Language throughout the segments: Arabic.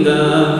شديدا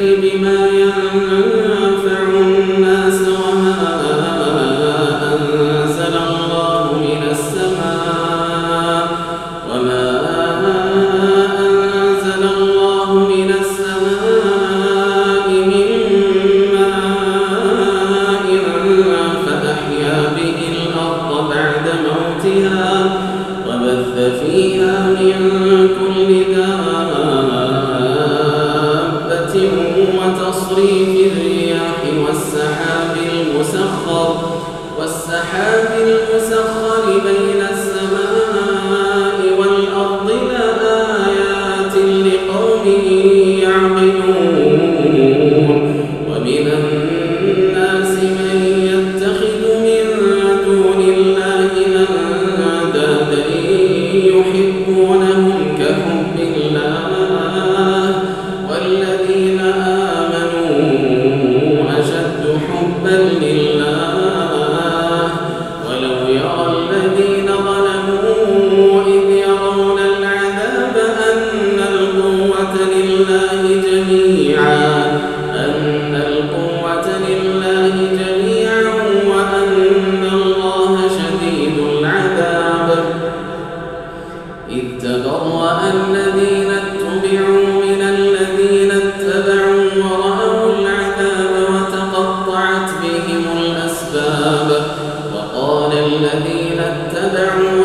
بما ينفع الناس قيل لهم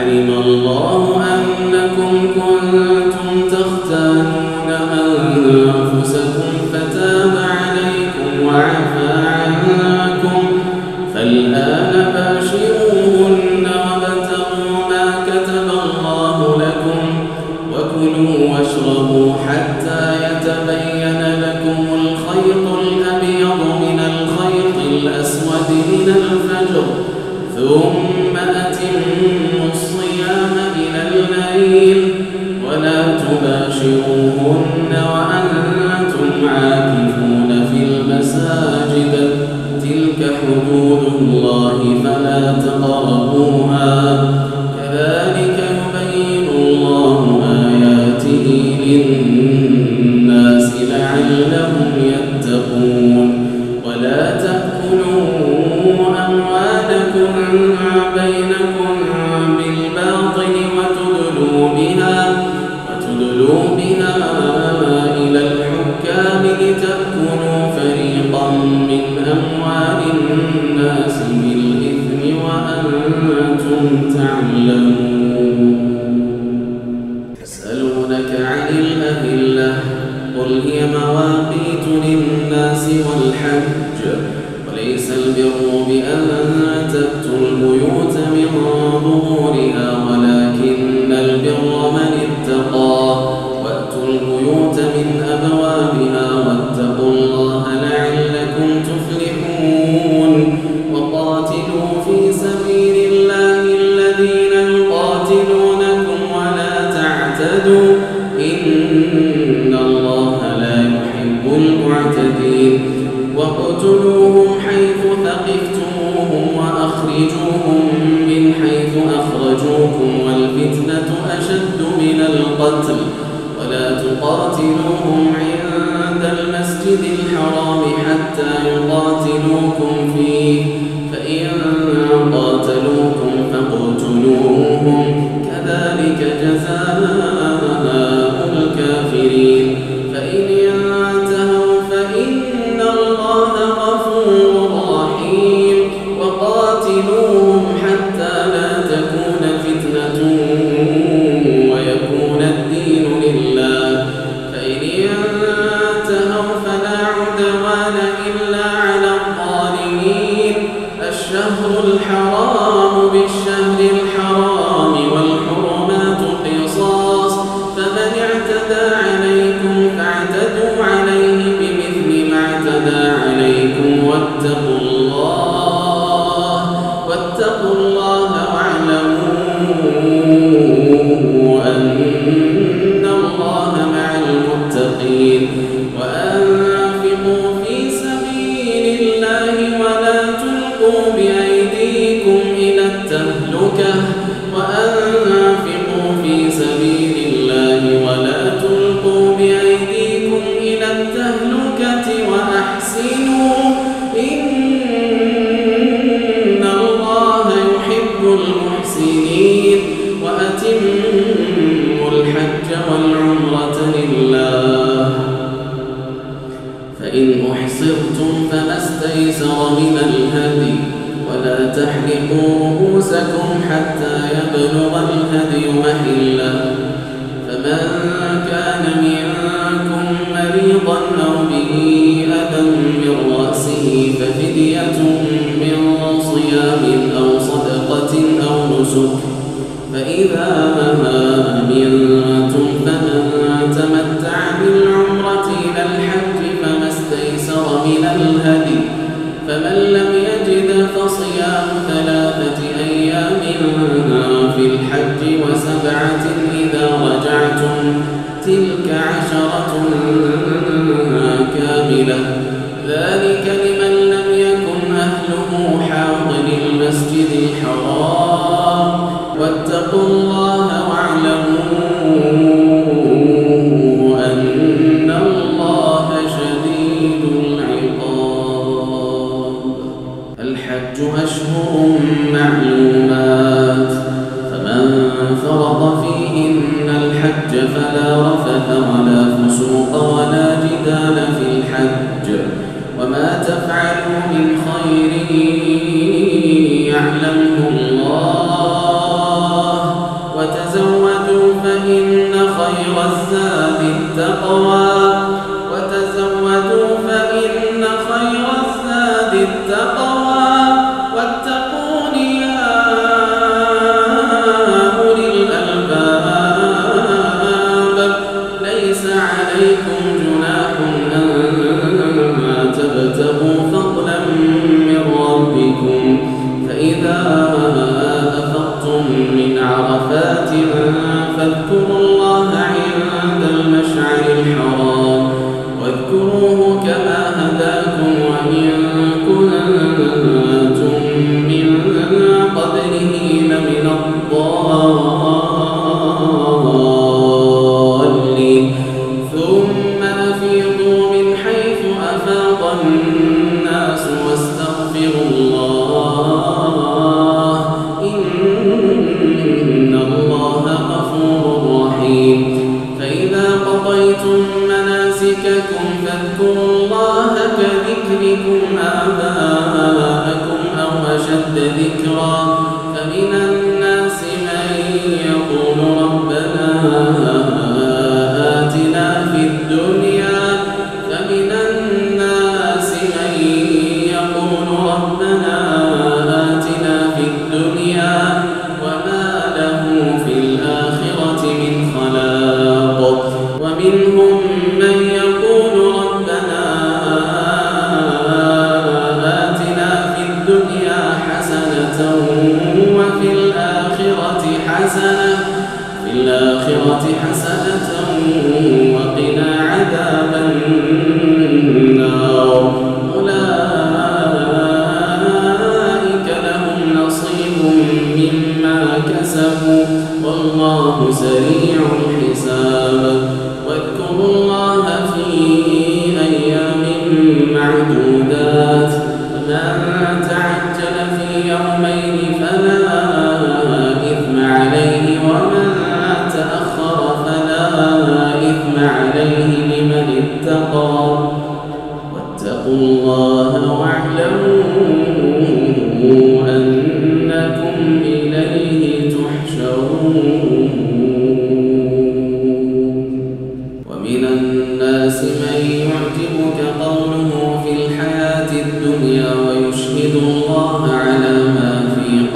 علم الله أن القتل ولا تقاتلوهم عند المسجد الحرام حتى يقاتلوكم فيه. فإن قاتلوكم فاقتلوهم. كذلك آباءكم أو أشد ذكرا. فمن الناس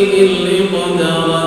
يومئذ قدرا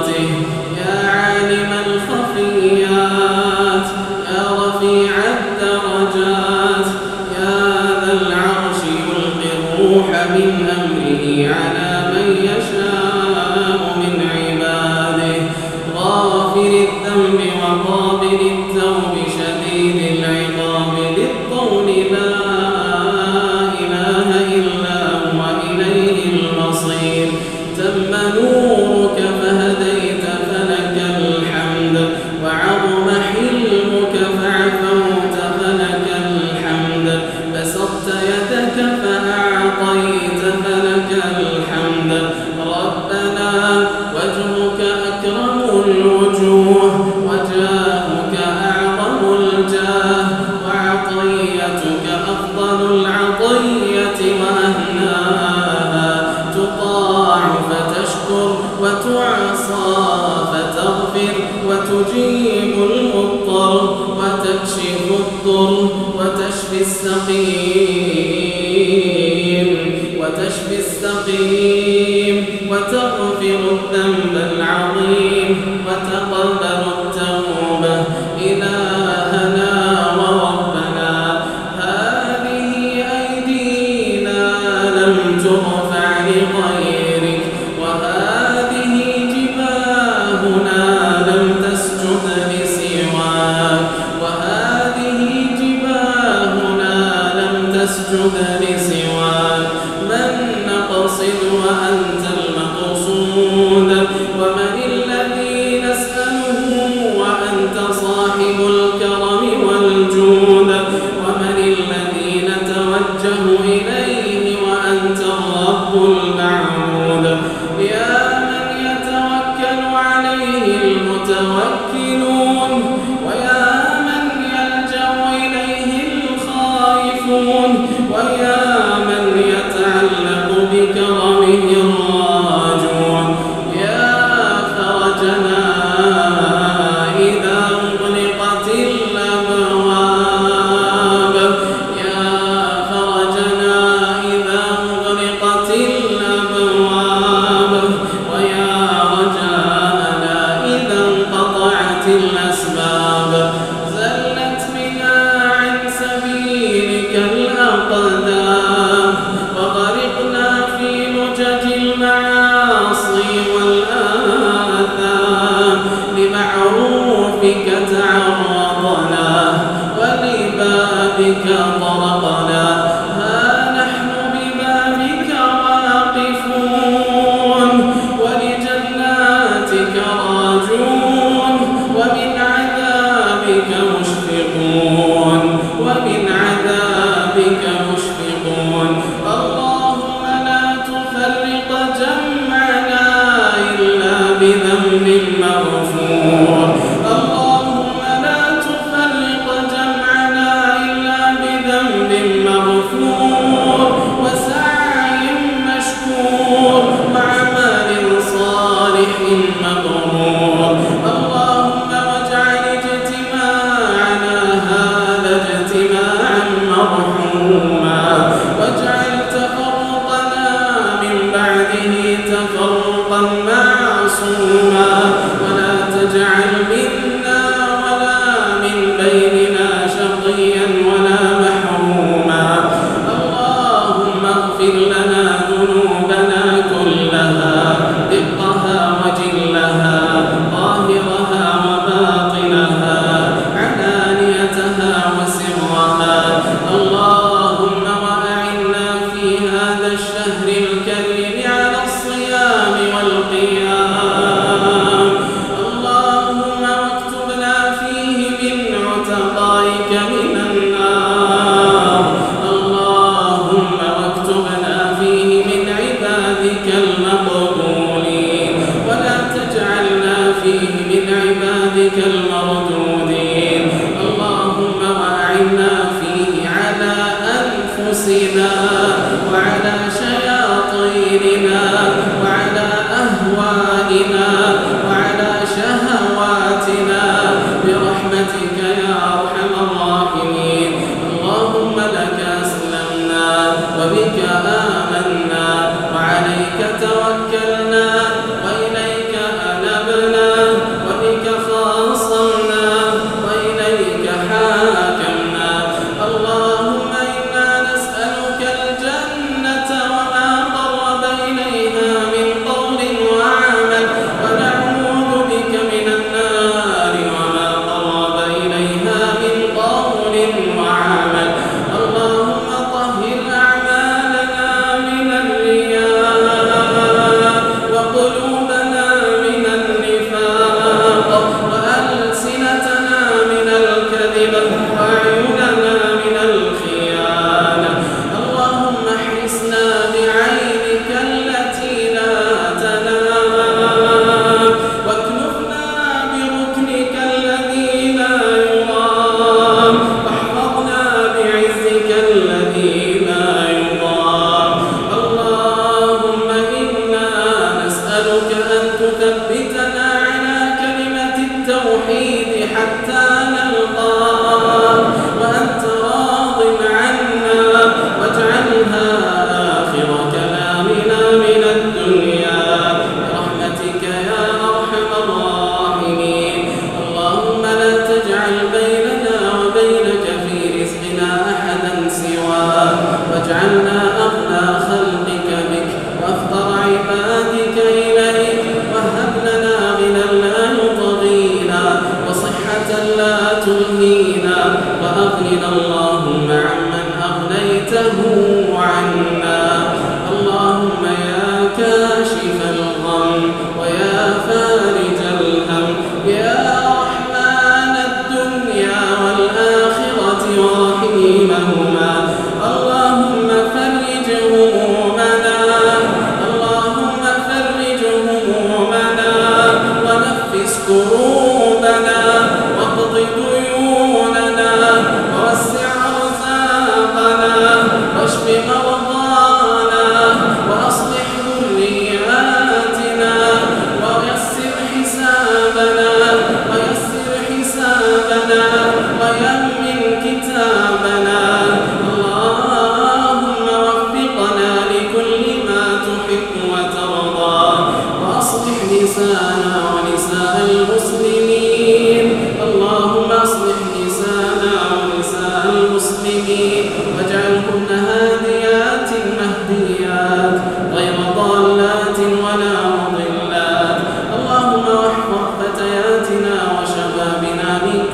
السمام وعلى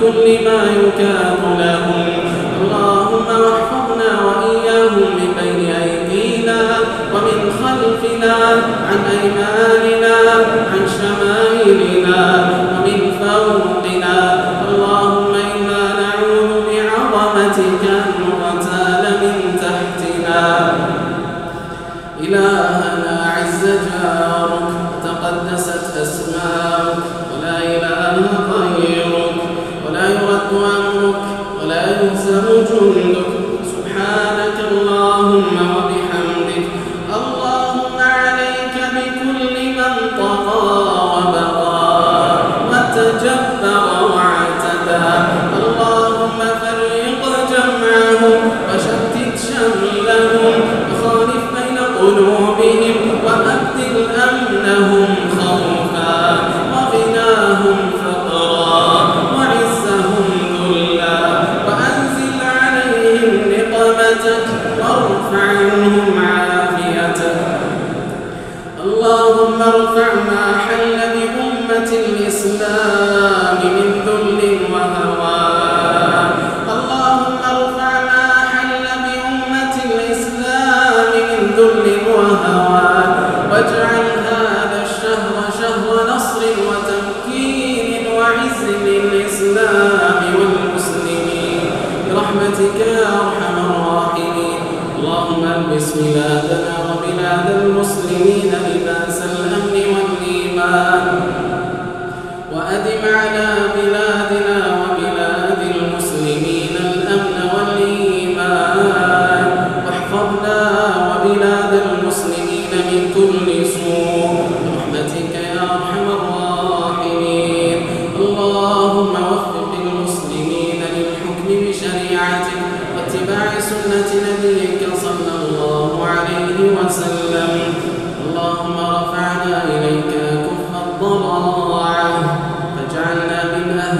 كل ما يكاد لهم. اللهم احفظنا وإياهم من بين أيدينا ومن خلفنا عن أيماننا عن شمائلنا ومن فوقنا. اللهم إنا نعوذ بعظمتك أن نغتال من تحتنا. إلهنا عز جل اللهم للإسلام والمسلمين. برحمتك يا أرحم الراحمين. اللهم ألبس بلادنا وبلاد المسلمين لباس الأمن والإيمان. وأدم على بلادنا وبلاد المسلمين الأمن والإيمان. واحفظنا وبلاد المسلمين من كل سوء.